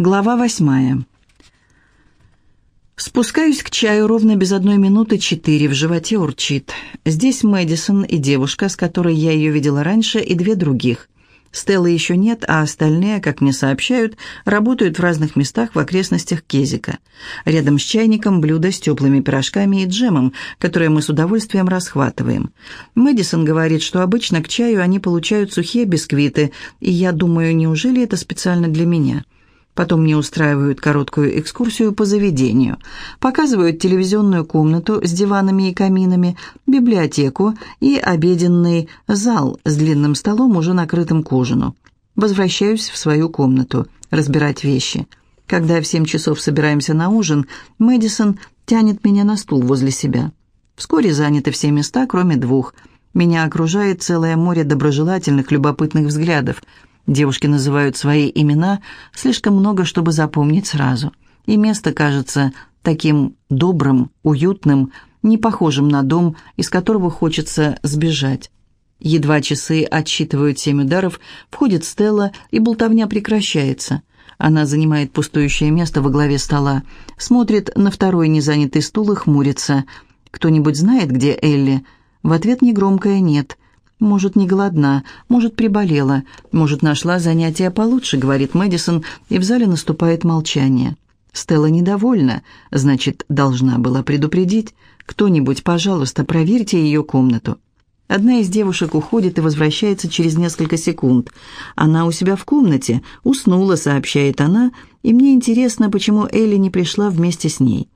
Глава восьмая. Спускаюсь к чаю ровно без одной минуты четыре, в животе урчит. Здесь Мэдисон и девушка, с которой я ее видела раньше, и две других. Стеллы еще нет, а остальные, как мне сообщают, работают в разных местах в окрестностях Кезика. Рядом с чайником блюдо с теплыми пирожками и джемом, которые мы с удовольствием расхватываем. Мэдисон говорит, что обычно к чаю они получают сухие бисквиты, и я думаю, неужели это специально для меня?» Потом мне устраивают короткую экскурсию по заведению. Показывают телевизионную комнату с диванами и каминами, библиотеку и обеденный зал с длинным столом, уже накрытым к ужину. Возвращаюсь в свою комнату, разбирать вещи. Когда в семь часов собираемся на ужин, Мэдисон тянет меня на стул возле себя. Вскоре заняты все места, кроме двух. Меня окружает целое море доброжелательных, любопытных взглядов – Девушки называют свои имена слишком много, чтобы запомнить сразу. И место кажется таким добрым, уютным, не похожим на дом, из которого хочется сбежать. Едва часы отсчитывают семь ударов, входит Стелла, и болтовня прекращается. Она занимает пустующее место во главе стола, смотрит на второй незанятый стул и хмурится. «Кто-нибудь знает, где Элли?» В ответ негромкое «нет». «Может, не голодна, может, приболела, может, нашла занятие получше», — говорит Мэдисон, и в зале наступает молчание. Стелла недовольна, значит, должна была предупредить. «Кто-нибудь, пожалуйста, проверьте ее комнату». Одна из девушек уходит и возвращается через несколько секунд. Она у себя в комнате, уснула, сообщает она, и мне интересно, почему Элли не пришла вместе с ней.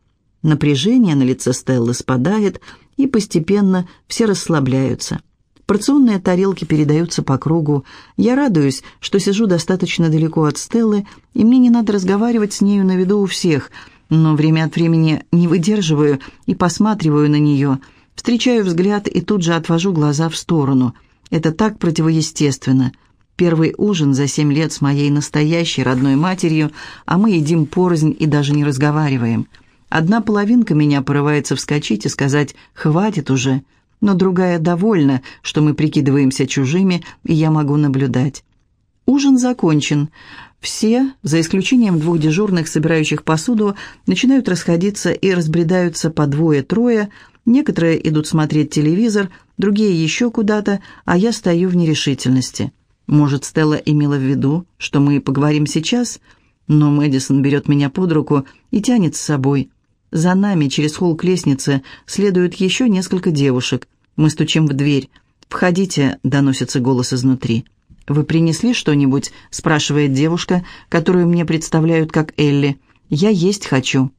Напряжение на лице Стеллы спадает, и постепенно все расслабляются. Порционные тарелки передаются по кругу. Я радуюсь, что сижу достаточно далеко от Стеллы, и мне не надо разговаривать с нею на виду у всех, но время от времени не выдерживаю и посматриваю на нее, встречаю взгляд и тут же отвожу глаза в сторону. Это так противоестественно. Первый ужин за семь лет с моей настоящей родной матерью, а мы едим порознь и даже не разговариваем. Одна половинка меня порывается вскочить и сказать «хватит уже», но другая довольна, что мы прикидываемся чужими, и я могу наблюдать. Ужин закончен. Все, за исключением двух дежурных, собирающих посуду, начинают расходиться и разбредаются по двое-трое. Некоторые идут смотреть телевизор, другие еще куда-то, а я стою в нерешительности. Может, Стелла имела в виду, что мы поговорим сейчас? Но Мэдисон берет меня под руку и тянет с собой. За нами через холл к лестнице следуют еще несколько девушек. Мы стучим в дверь. «Входите», — доносится голос изнутри. «Вы принесли что-нибудь?» — спрашивает девушка, которую мне представляют как Элли. «Я есть хочу».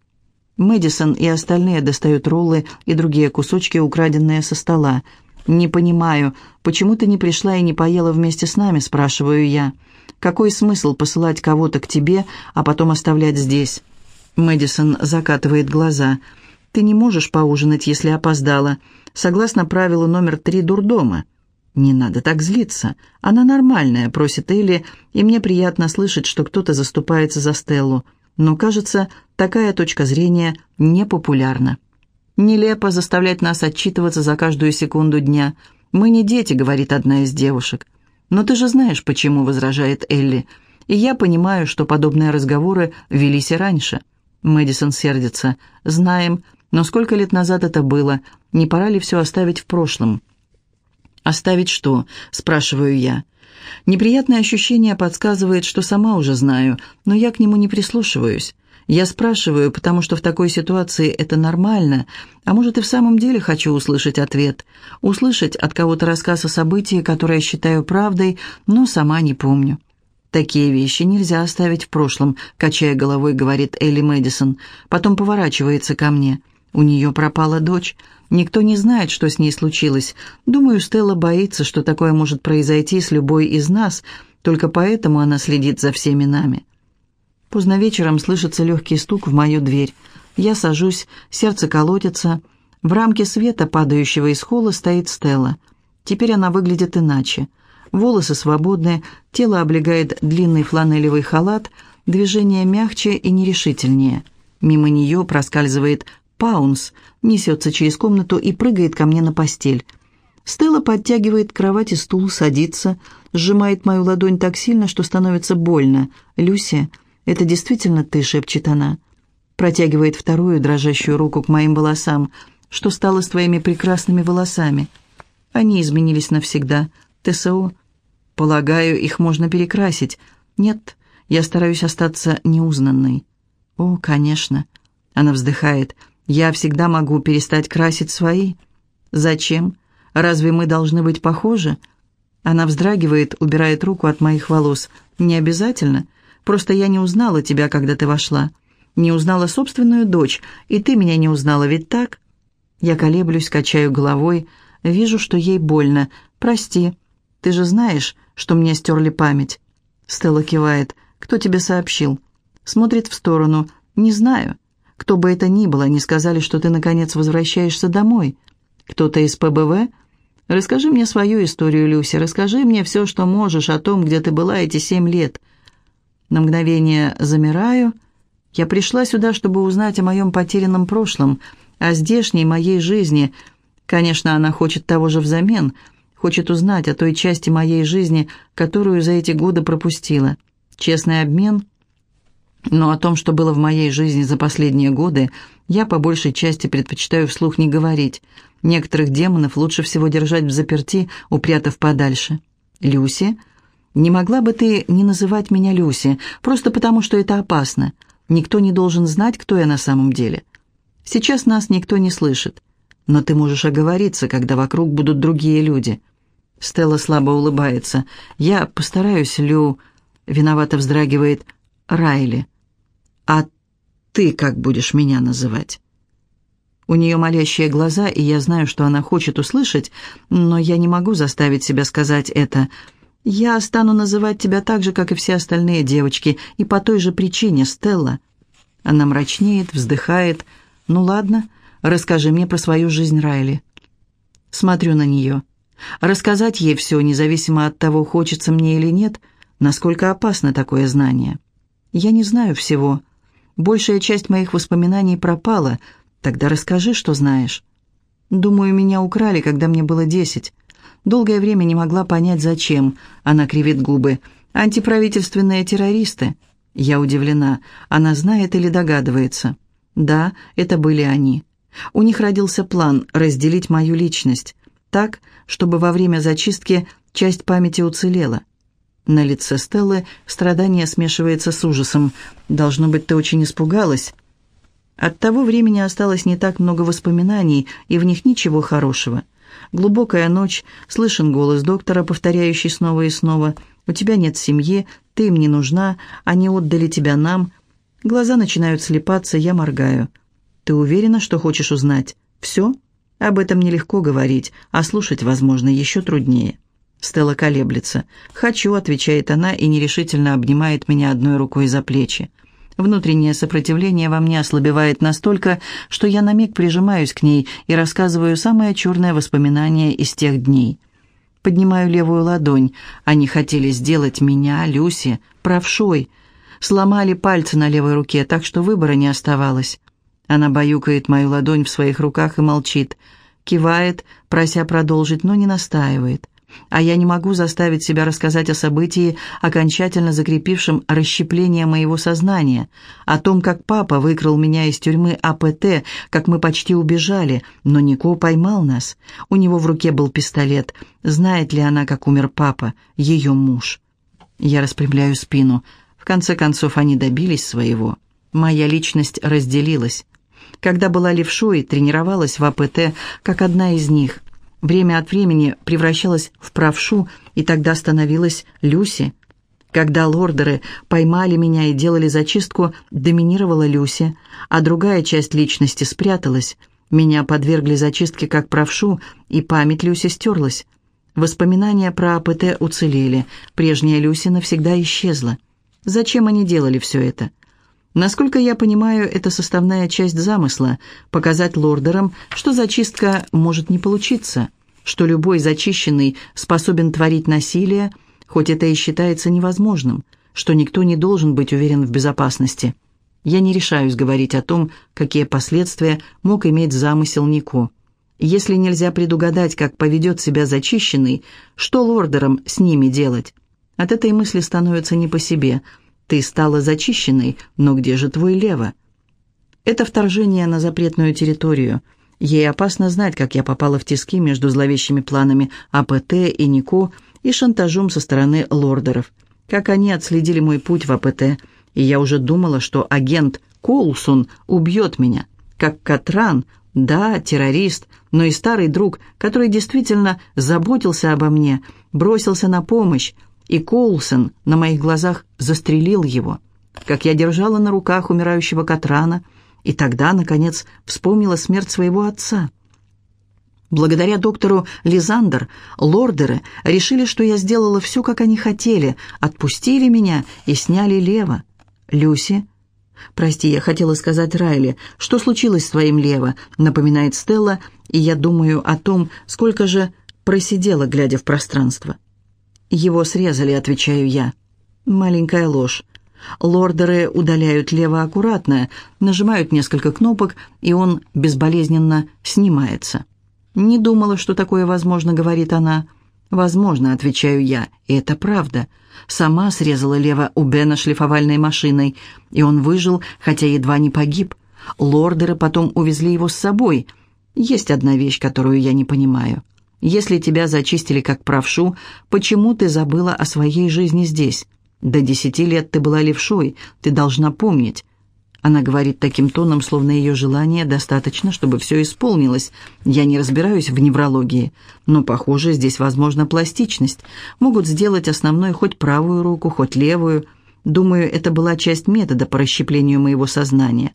Мэдисон и остальные достают роллы и другие кусочки, украденные со стола. «Не понимаю, почему ты не пришла и не поела вместе с нами?» – спрашиваю я. «Какой смысл посылать кого-то к тебе, а потом оставлять здесь?» Мэдисон закатывает глаза. «Ты не можешь поужинать, если опоздала согласно правилу номер три дурдома. «Не надо так злиться. Она нормальная», — просит Элли, и мне приятно слышать, что кто-то заступается за Стеллу. Но, кажется, такая точка зрения непопулярна. «Нелепо заставлять нас отчитываться за каждую секунду дня. Мы не дети», — говорит одна из девушек. «Но ты же знаешь, почему», — возражает Элли. «И я понимаю, что подобные разговоры велись и раньше». Мэдисон сердится. «Знаем, но сколько лет назад это было? Не пора ли все оставить в прошлом?» «Оставить что?» – спрашиваю я. Неприятное ощущение подсказывает, что сама уже знаю, но я к нему не прислушиваюсь. Я спрашиваю, потому что в такой ситуации это нормально, а может и в самом деле хочу услышать ответ. Услышать от кого-то рассказ о событии, которое считаю правдой, но сама не помню. «Такие вещи нельзя оставить в прошлом», — качая головой, говорит Элли Мэдисон. Потом поворачивается ко мне – у нее пропала дочь. Никто не знает, что с ней случилось. Думаю, Стелла боится, что такое может произойти с любой из нас, только поэтому она следит за всеми нами. Поздно вечером слышится легкий стук в мою дверь. Я сажусь, сердце колотится. В рамке света, падающего из холла, стоит Стелла. Теперь она выглядит иначе. Волосы свободные, тело облегает длинный фланелевый халат, движение мягче и нерешительнее. Мимо нее проскальзывает Паунс несется через комнату и прыгает ко мне на постель. Стелла подтягивает к кровати стул, садится, сжимает мою ладонь так сильно, что становится больно. «Люся, «Это действительно ты?» — шепчет она. Протягивает вторую дрожащую руку к моим волосам. «Что стало с твоими прекрасными волосами?» «Они изменились навсегда. ТСО?» «Полагаю, их можно перекрасить». «Нет, я стараюсь остаться неузнанной». «О, конечно». Она вздыхает. «Я всегда могу перестать красить свои». «Зачем? Разве мы должны быть похожи?» Она вздрагивает, убирает руку от моих волос. «Не обязательно. Просто я не узнала тебя, когда ты вошла. Не узнала собственную дочь, и ты меня не узнала, ведь так?» Я колеблюсь, качаю головой. Вижу, что ей больно. «Прости. Ты же знаешь, что мне стерли память?» Стелла кивает. «Кто тебе сообщил?» Смотрит в сторону. «Не знаю. Кто бы это ни было, они сказали, что ты, наконец, возвращаешься домой. Кто-то из ПБВ?» Расскажи мне свою историю, Люси, расскажи мне все, что можешь о том, где ты была эти семь лет. На мгновение замираю. Я пришла сюда, чтобы узнать о моем потерянном прошлом, о здешней моей жизни. Конечно, она хочет того же взамен, хочет узнать о той части моей жизни, которую за эти годы пропустила. Честный обмен. Но о том, что было в моей жизни за последние годы, я по большей части предпочитаю вслух не говорить – Некоторых демонов лучше всего держать в заперти, упрятав подальше. Люси? Не могла бы ты не называть меня Люси, просто потому что это опасно. Никто не должен знать, кто я на самом деле. Сейчас нас никто не слышит. Но ты можешь оговориться, когда вокруг будут другие люди. Стелла слабо улыбается. Я постараюсь, Лю... Виновато вздрагивает Райли. А ты как будешь меня называть? У нее молящие глаза, и я знаю, что она хочет услышать, но я не могу заставить себя сказать это. Я стану называть тебя так же, как и все остальные девочки, и по той же причине, Стелла. Она мрачнеет, вздыхает. «Ну ладно, расскажи мне про свою жизнь, Райли». Смотрю на нее. Рассказать ей все, независимо от того, хочется мне или нет, насколько опасно такое знание. Я не знаю всего. Большая часть моих воспоминаний пропала — Тогда расскажи, что знаешь. Думаю, меня украли, когда мне было десять. Долгое время не могла понять, зачем. Она кривит губы. Антиправительственные террористы. Я удивлена. Она знает или догадывается? Да, это были они. У них родился план разделить мою личность. Так, чтобы во время зачистки часть памяти уцелела. На лице Стеллы страдание смешивается с ужасом. «Должно быть, ты очень испугалась». От того времени осталось не так много воспоминаний, и в них ничего хорошего. Глубокая ночь, слышен голос доктора, повторяющий снова и снова «У тебя нет семьи, ты им не нужна, они отдали тебя нам». Глаза начинают слепаться, я моргаю. «Ты уверена, что хочешь узнать? Все?» Об этом нелегко говорить, а слушать, возможно, еще труднее. Стелла колеблется. «Хочу», — отвечает она и нерешительно обнимает меня одной рукой за плечи. Внутреннее сопротивление во мне ослабевает настолько, что я на миг прижимаюсь к ней и рассказываю самое черное воспоминание из тех дней. Поднимаю левую ладонь. Они хотели сделать меня, Люси, правшой. Сломали пальцы на левой руке, так что выбора не оставалось. Она баюкает мою ладонь в своих руках и молчит. Кивает, прося продолжить, но не настаивает а я не могу заставить себя рассказать о событии, окончательно закрепившем расщепление моего сознания, о том, как папа выкрал меня из тюрьмы АПТ, как мы почти убежали, но Нико поймал нас. У него в руке был пистолет. Знает ли она, как умер папа, ее муж? Я распрямляю спину. В конце концов, они добились своего. Моя личность разделилась. Когда была левшой, тренировалась в АПТ, как одна из них время от времени превращалась в правшу и тогда становилась Люси. Когда лордеры поймали меня и делали зачистку, доминировала Люси, а другая часть личности спряталась. Меня подвергли зачистке как правшу, и память Люси стерлась. Воспоминания про АПТ уцелели, прежняя Люси навсегда исчезла. Зачем они делали все это? Насколько я понимаю, это составная часть замысла – показать лордерам, что зачистка может не получиться, что любой зачищенный способен творить насилие, хоть это и считается невозможным, что никто не должен быть уверен в безопасности. Я не решаюсь говорить о том, какие последствия мог иметь замысел Нико. Если нельзя предугадать, как поведет себя зачищенный, что лордерам с ними делать? От этой мысли становится не по себе – Ты стала зачищенной, но где же твой Лева? Это вторжение на запретную территорию. Ей опасно знать, как я попала в тиски между зловещими планами АПТ и Нико и шантажом со стороны лордеров. Как они отследили мой путь в АПТ, и я уже думала, что агент Коулсон убьет меня. Как Катран, да, террорист, но и старый друг, который действительно заботился обо мне, бросился на помощь, и Коулсон на моих глазах застрелил его. Как я держала на руках умирающего Катрана, и тогда, наконец, вспомнила смерть своего отца. Благодаря доктору Лизандер, лордеры решили, что я сделала все, как они хотели, отпустили меня и сняли Лева. Люси «Прости, я хотела сказать Райли, что случилось с твоим Лево?» напоминает Стелла, и я думаю о том, сколько же просидела, глядя в пространство. «Его срезали», — отвечаю я. Маленькая ложь. Лордеры удаляют Лево аккуратно, нажимают несколько кнопок, и он безболезненно снимается. «Не думала, что такое возможно», — говорит она. «Возможно», — отвечаю я, — «и это правда». Сама срезала Лева у Бена шлифовальной машиной, и он выжил, хотя едва не погиб. Лордеры потом увезли его с собой. Есть одна вещь, которую я не понимаю. Если тебя зачистили как правшу, почему ты забыла о своей жизни здесь? До десяти лет ты была левшой, ты должна помнить. Она говорит таким тоном, словно ее желание достаточно, чтобы все исполнилось. Я не разбираюсь в неврологии, но, похоже, здесь возможна пластичность. Могут сделать основной хоть правую руку, хоть левую. Думаю, это была часть метода по расщеплению моего сознания.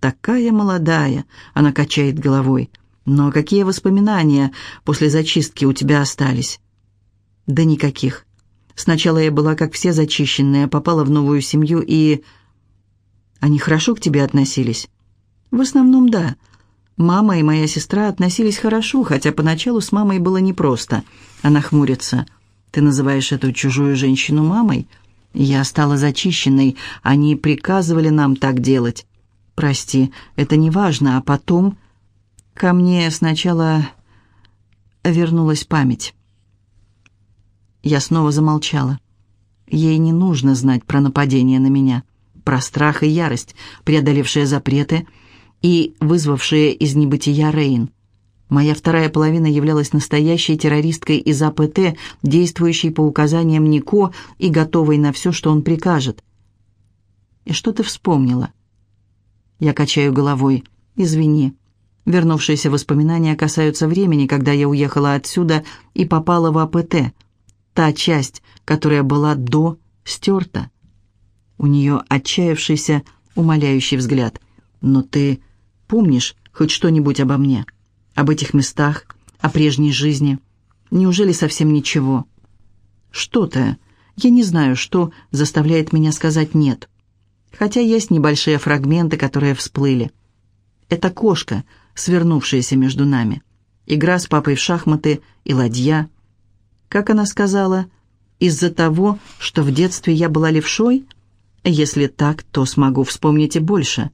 «Такая молодая», — она качает головой. «Но какие воспоминания после зачистки у тебя остались?» «Да никаких. Сначала я была, как все зачищенные, попала в новую семью и...» Они хорошо к тебе относились?» «В основном, да. Мама и моя сестра относились хорошо, хотя поначалу с мамой было непросто. Она хмурится. Ты называешь эту чужую женщину мамой?» «Я стала зачищенной. Они приказывали нам так делать». «Прости, это не важно, а потом...» Ко мне сначала вернулась память. Я снова замолчала. Ей не нужно знать про нападение на меня про страх и ярость, преодолевшие запреты и вызвавшие из небытия Рейн. Моя вторая половина являлась настоящей террористкой из АПТ, действующей по указаниям Нико и готовой на все, что он прикажет. «И что ты вспомнила?» Я качаю головой. «Извини». Вернувшиеся воспоминания касаются времени, когда я уехала отсюда и попала в АПТ. Та часть, которая была до, стерта. У нее отчаявшийся, умоляющий взгляд. «Но ты помнишь хоть что-нибудь обо мне? Об этих местах? О прежней жизни? Неужели совсем ничего?» «Что-то. Я не знаю, что заставляет меня сказать «нет». Хотя есть небольшие фрагменты, которые всплыли. Это кошка, свернувшаяся между нами. Игра с папой в шахматы и ладья. Как она сказала, из-за того, что в детстве я была левшой – если так, то смогу вспомнить и больше.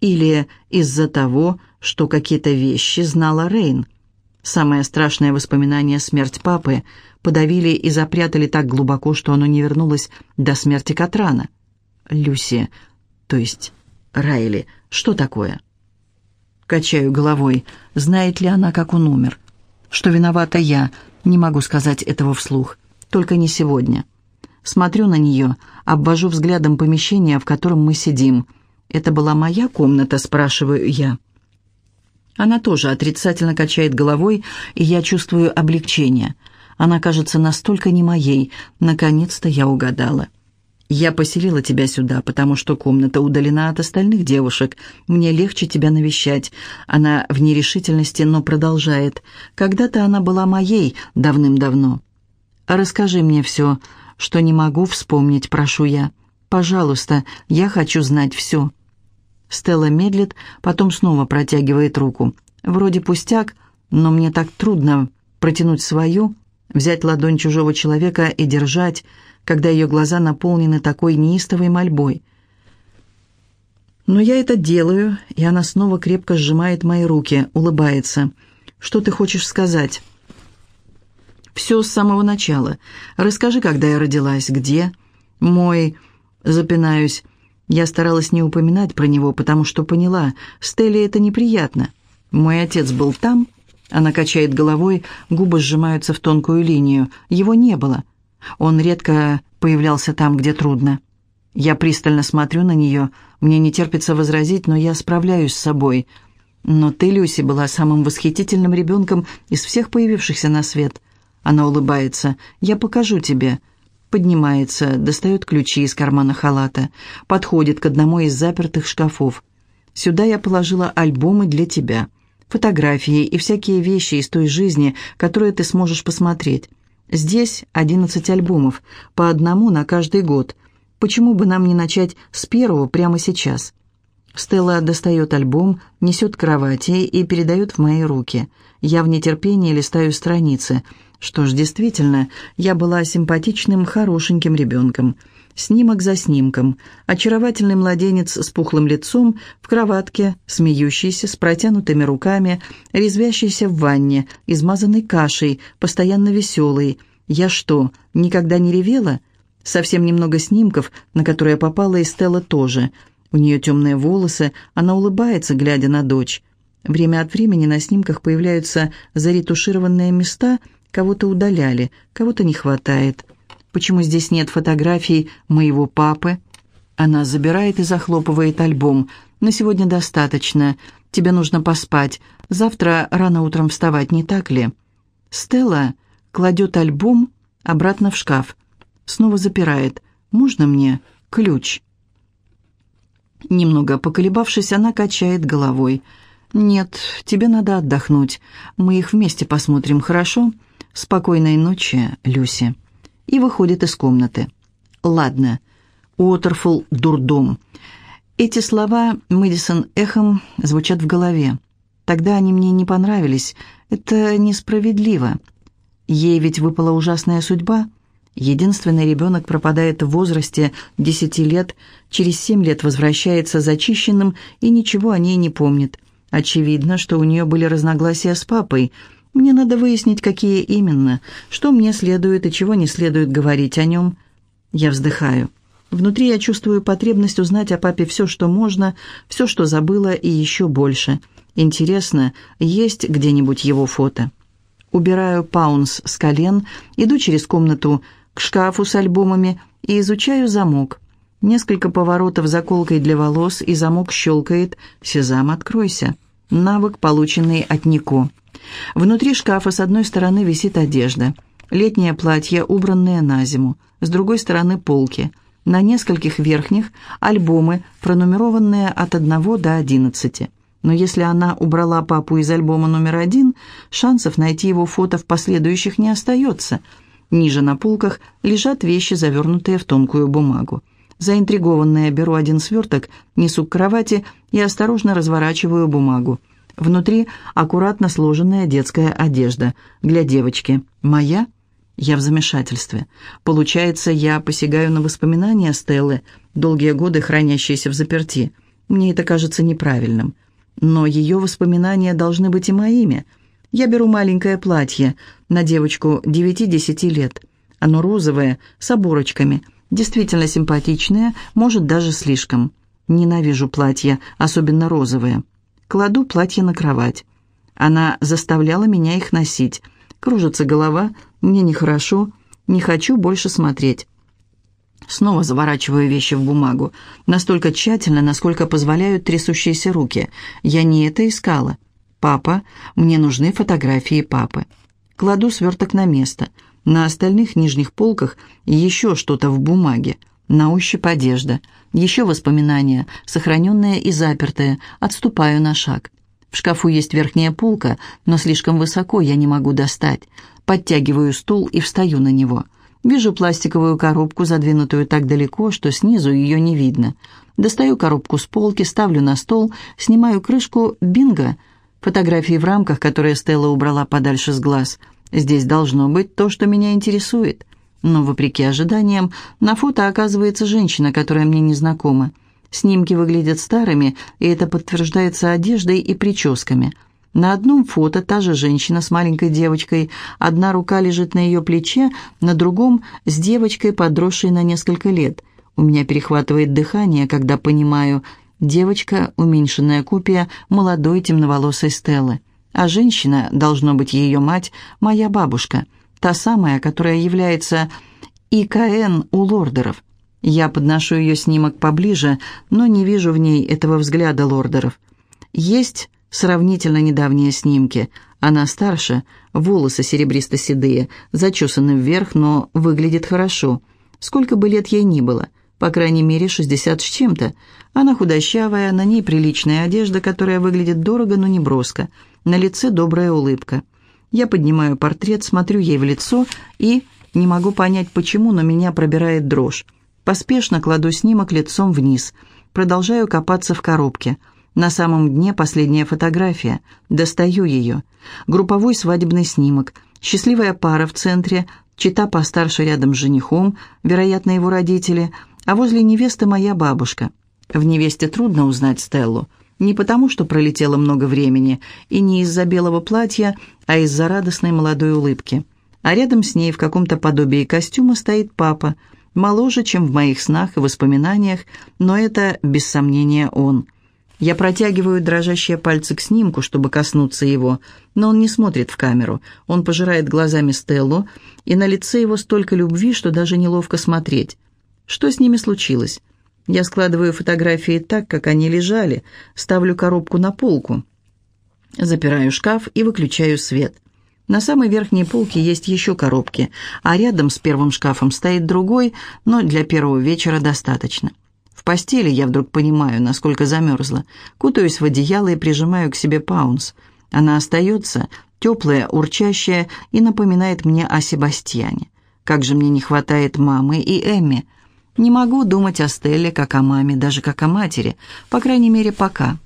Или из-за того, что какие-то вещи знала Рейн. Самое страшное воспоминание — смерть папы — подавили и запрятали так глубоко, что оно не вернулось до смерти Катрана. Люси, то есть Райли, что такое? Качаю головой. Знает ли она, как он умер? Что виновата я? Не могу сказать этого вслух. Только не сегодня. Смотрю на нее, обвожу взглядом помещение, в котором мы сидим. «Это была моя комната?» – спрашиваю я. Она тоже отрицательно качает головой, и я чувствую облегчение. Она кажется настолько не моей. Наконец-то я угадала. «Я поселила тебя сюда, потому что комната удалена от остальных девушек. Мне легче тебя навещать». Она в нерешительности, но продолжает. «Когда-то она была моей давным-давно». «Расскажи мне все что не могу вспомнить, прошу я. Пожалуйста, я хочу знать все». Стелла медлит, потом снова протягивает руку. Вроде пустяк, но мне так трудно протянуть свою, взять ладонь чужого человека и держать, когда ее глаза наполнены такой неистовой мольбой. Но я это делаю, и она снова крепко сжимает мои руки, улыбается. «Что ты хочешь сказать?» Все с самого начала. Расскажи, когда я родилась, где. Мой Запинаюсь. Я старалась не упоминать про него, потому что поняла, Стелле это неприятно. Мой отец был там. Она качает головой, губы сжимаются в тонкую линию. Его не было. Он редко появлялся там, где трудно. Я пристально смотрю на нее. Мне не терпится возразить, но я справляюсь с собой. Но ты, Люси, была самым восхитительным ребенком из всех появившихся на свет. Она улыбается. «Я покажу тебе». Поднимается, достает ключи из кармана халата, подходит к одному из запертых шкафов. «Сюда я положила альбомы для тебя, фотографии и всякие вещи из той жизни, которые ты сможешь посмотреть. Здесь одиннадцать альбомов, по одному на каждый год. Почему бы нам не начать с первого прямо сейчас?» Стелла достает альбом, несет к кровати и передает в мои руки. Я в нетерпении листаю страницы. Что ж, действительно, я была симпатичным, хорошеньким ребенком. Снимок за снимком. Очаровательный младенец с пухлым лицом, в кроватке, смеющийся, с протянутыми руками, резвящийся в ванне, измазанный кашей, постоянно веселый. Я что, никогда не ревела? Совсем немного снимков, на которые попала и Стелла тоже – у нее темные волосы, она улыбается, глядя на дочь. Время от времени на снимках появляются заретушированные места, кого-то удаляли, кого-то не хватает. Почему здесь нет фотографий моего папы? Она забирает и захлопывает альбом. «На сегодня достаточно. Тебе нужно поспать. Завтра рано утром вставать, не так ли?» Стелла кладет альбом обратно в шкаф. Снова запирает. «Можно мне ключ?» Немного поколебавшись, она качает головой. «Нет, тебе надо отдохнуть. Мы их вместе посмотрим, хорошо? Спокойной ночи, Люси». И выходит из комнаты. «Ладно. Уотерфулл – дурдом». Эти слова Мэдисон эхом звучат в голове. Тогда они мне не понравились. Это несправедливо. Ей ведь выпала ужасная судьба – Единственный ребенок пропадает в возрасте 10 лет, через 7 лет возвращается зачищенным и ничего о ней не помнит. Очевидно, что у нее были разногласия с папой. Мне надо выяснить, какие именно, что мне следует и чего не следует говорить о нем. Я вздыхаю. Внутри я чувствую потребность узнать о папе все, что можно, все, что забыла и еще больше. Интересно, есть где-нибудь его фото? Убираю паунс с колен, иду через комнату к шкафу с альбомами и изучаю замок. Несколько поворотов заколкой для волос, и замок щелкает «Сезам, откройся». Навык, полученный от Нико. Внутри шкафа с одной стороны висит одежда. Летнее платье, убранное на зиму. С другой стороны полки. На нескольких верхних альбомы, пронумерованные от 1 до 11. Но если она убрала папу из альбома номер один, шансов найти его фото в последующих не остается – Ниже на полках лежат вещи, завернутые в тонкую бумагу. Заинтригованная беру один сверток, несу к кровати и осторожно разворачиваю бумагу. Внутри аккуратно сложенная детская одежда. Для девочки. Моя? Я в замешательстве. Получается, я посягаю на воспоминания Стеллы, долгие годы хранящиеся в заперти. Мне это кажется неправильным. Но ее воспоминания должны быть и моими – я беру маленькое платье на девочку 9-10 лет. Оно розовое, с оборочками, действительно симпатичное, может даже слишком. Ненавижу платья, особенно розовые. Кладу платье на кровать. Она заставляла меня их носить. Кружится голова, мне нехорошо, не хочу больше смотреть. Снова заворачиваю вещи в бумагу. Настолько тщательно, насколько позволяют трясущиеся руки. Я не это искала. «Папа, мне нужны фотографии папы». Кладу сверток на место. На остальных нижних полках еще что-то в бумаге. На ощупь одежда. Еще воспоминания, сохраненные и запертые. Отступаю на шаг. В шкафу есть верхняя полка, но слишком высоко я не могу достать. Подтягиваю стул и встаю на него. Вижу пластиковую коробку, задвинутую так далеко, что снизу ее не видно. Достаю коробку с полки, ставлю на стол, снимаю крышку, бинго — Фотографии в рамках, которые Стелла убрала подальше с глаз. Здесь должно быть то, что меня интересует. Но, вопреки ожиданиям, на фото оказывается женщина, которая мне не знакома. Снимки выглядят старыми, и это подтверждается одеждой и прическами. На одном фото та же женщина с маленькой девочкой, одна рука лежит на ее плече, на другом – с девочкой, подросшей на несколько лет. У меня перехватывает дыхание, когда понимаю, девочка – уменьшенная копия молодой темноволосой Стеллы. А женщина, должно быть ее мать, моя бабушка, та самая, которая является ИКН у лордеров. Я подношу ее снимок поближе, но не вижу в ней этого взгляда лордеров. Есть сравнительно недавние снимки. Она старше, волосы серебристо-седые, зачесаны вверх, но выглядит хорошо. Сколько бы лет ей ни было, по крайней мере, 60 с чем-то. Она худощавая, на ней приличная одежда, которая выглядит дорого, но не броско. На лице добрая улыбка. Я поднимаю портрет, смотрю ей в лицо и... Не могу понять, почему, но меня пробирает дрожь. Поспешно кладу снимок лицом вниз. Продолжаю копаться в коробке. На самом дне последняя фотография. Достаю ее. Групповой свадебный снимок. Счастливая пара в центре. Чита постарше рядом с женихом, вероятно, его родители. А возле невесты моя бабушка. В невесте трудно узнать Стеллу. Не потому, что пролетело много времени, и не из-за белого платья, а из-за радостной молодой улыбки. А рядом с ней в каком-то подобии костюма стоит папа, моложе, чем в моих снах и воспоминаниях, но это, без сомнения, он. Я протягиваю дрожащие пальцы к снимку, чтобы коснуться его, но он не смотрит в камеру. Он пожирает глазами Стеллу, и на лице его столько любви, что даже неловко смотреть. Что с ними случилось? Я складываю фотографии так, как они лежали, ставлю коробку на полку, запираю шкаф и выключаю свет. На самой верхней полке есть еще коробки, а рядом с первым шкафом стоит другой, но для первого вечера достаточно. В постели я вдруг понимаю, насколько замерзла. Кутаюсь в одеяло и прижимаю к себе паунс. Она остается, теплая, урчащая, и напоминает мне о Себастьяне. Как же мне не хватает мамы и Эмми. Не могу думать о Стелле как о маме, даже как о матери, по крайней мере, пока.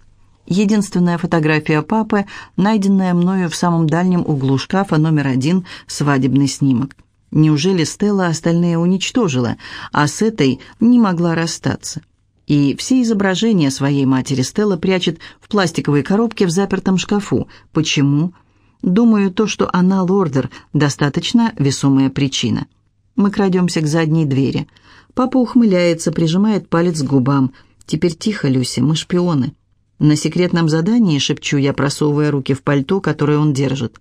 Единственная фотография папы, найденная мною в самом дальнем углу шкафа номер один, свадебный снимок. Неужели Стелла остальные уничтожила, а с этой не могла расстаться? И все изображения своей матери Стелла прячет в пластиковой коробке в запертом шкафу. Почему? Думаю, то, что она лордер, достаточно весомая причина. Мы крадемся к задней двери. Папа ухмыляется, прижимает палец к губам. «Теперь тихо, Люси, мы шпионы». На секретном задании, шепчу я, просовывая руки в пальто, которое он держит.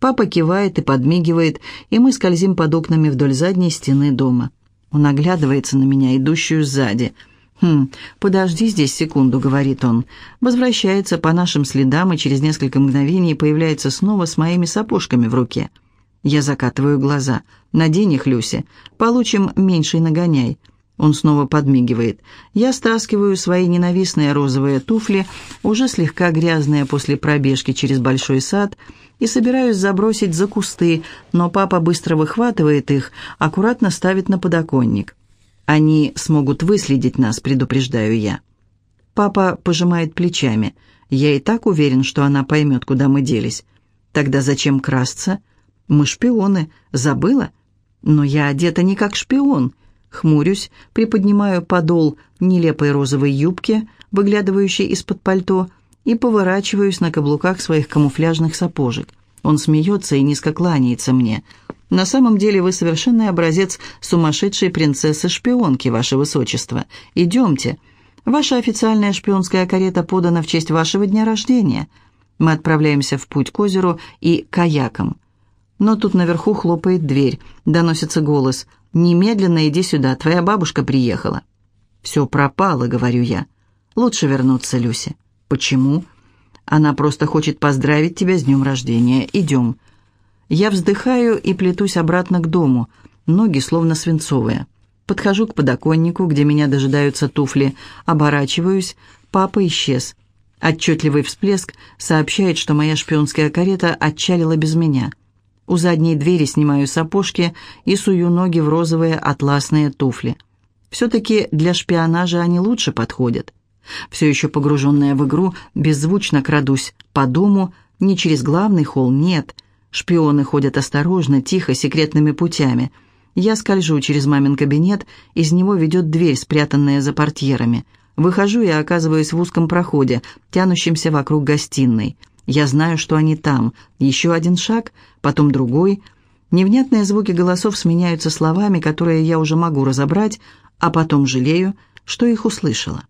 Папа кивает и подмигивает, и мы скользим под окнами вдоль задней стены дома. Он оглядывается на меня, идущую сзади. «Хм, подожди здесь секунду», — говорит он. Возвращается по нашим следам и через несколько мгновений появляется снова с моими сапожками в руке. Я закатываю глаза. «Надень их, Люси. Получим меньший нагоняй». Он снова подмигивает. Я стаскиваю свои ненавистные розовые туфли, уже слегка грязные после пробежки через большой сад, и собираюсь забросить за кусты, но папа быстро выхватывает их, аккуратно ставит на подоконник. Они смогут выследить нас, предупреждаю я. Папа пожимает плечами. Я и так уверен, что она поймет, куда мы делись. Тогда зачем красться? Мы шпионы. Забыла? Но я одета не как шпион. Хмурюсь, приподнимаю подол нелепой розовой юбки, выглядывающей из-под пальто, и поворачиваюсь на каблуках своих камуфляжных сапожек. Он смеется и низко кланяется мне. «На самом деле вы совершенный образец сумасшедшей принцессы-шпионки, ваше высочество. Идемте. Ваша официальная шпионская карета подана в честь вашего дня рождения». Мы отправляемся в путь к озеру и каякам. Но тут наверху хлопает дверь. Доносится голос. «Немедленно иди сюда, твоя бабушка приехала». «Все пропало», — говорю я. «Лучше вернуться, Люси». «Почему?» «Она просто хочет поздравить тебя с днем рождения. Идем». Я вздыхаю и плетусь обратно к дому. Ноги словно свинцовые. Подхожу к подоконнику, где меня дожидаются туфли. Оборачиваюсь. Папа исчез. Отчетливый всплеск сообщает, что моя шпионская карета отчалила без меня. У задней двери снимаю сапожки и сую ноги в розовые атласные туфли. Все-таки для шпионажа они лучше подходят. Все еще погруженная в игру, беззвучно крадусь по дому, не через главный холл, нет. Шпионы ходят осторожно, тихо, секретными путями. Я скольжу через мамин кабинет, из него ведет дверь, спрятанная за портьерами. Выхожу и оказываюсь в узком проходе, тянущемся вокруг гостиной. Я знаю, что они там. Еще один шаг, потом другой. Невнятные звуки голосов сменяются словами, которые я уже могу разобрать. а потом жалею, что их услышала.